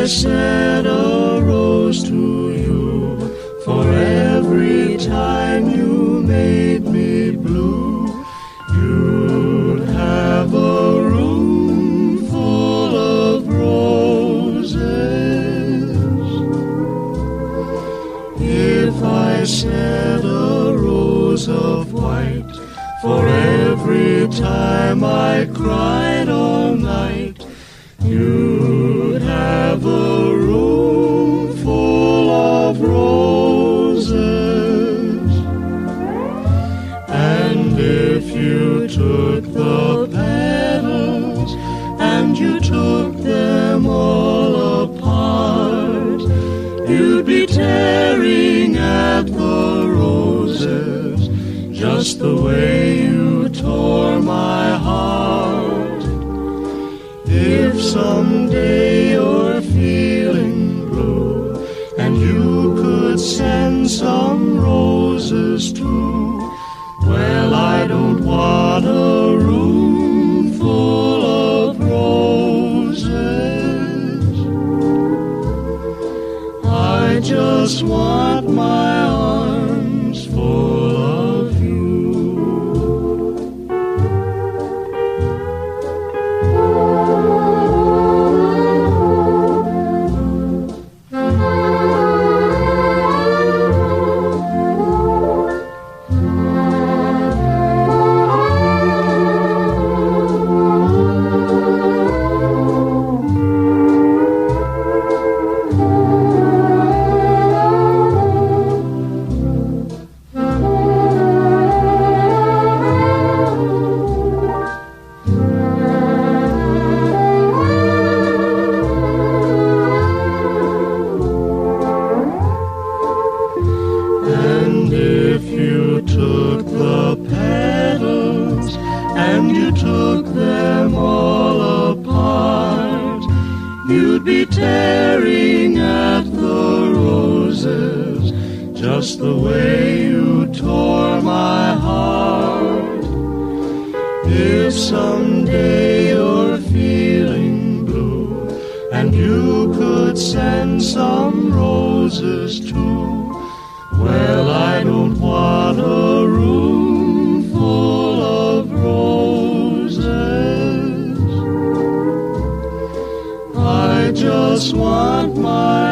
my shadow rose to you, for every time you made me blue, you'd have a room full of roses. If I shed a rose of white, for every time I cried all night, you if you took the petals and you took them all apart, you'd be tearing at the roses just the way you tore my heart. If someday you're feeling blue and you could send some roses too, well, I don't want a room full of roses. I just want my and you took them all apart, you'd be tearing at the roses just the way you tore my heart. If someday you're feeling blue and you could send some roses too, life.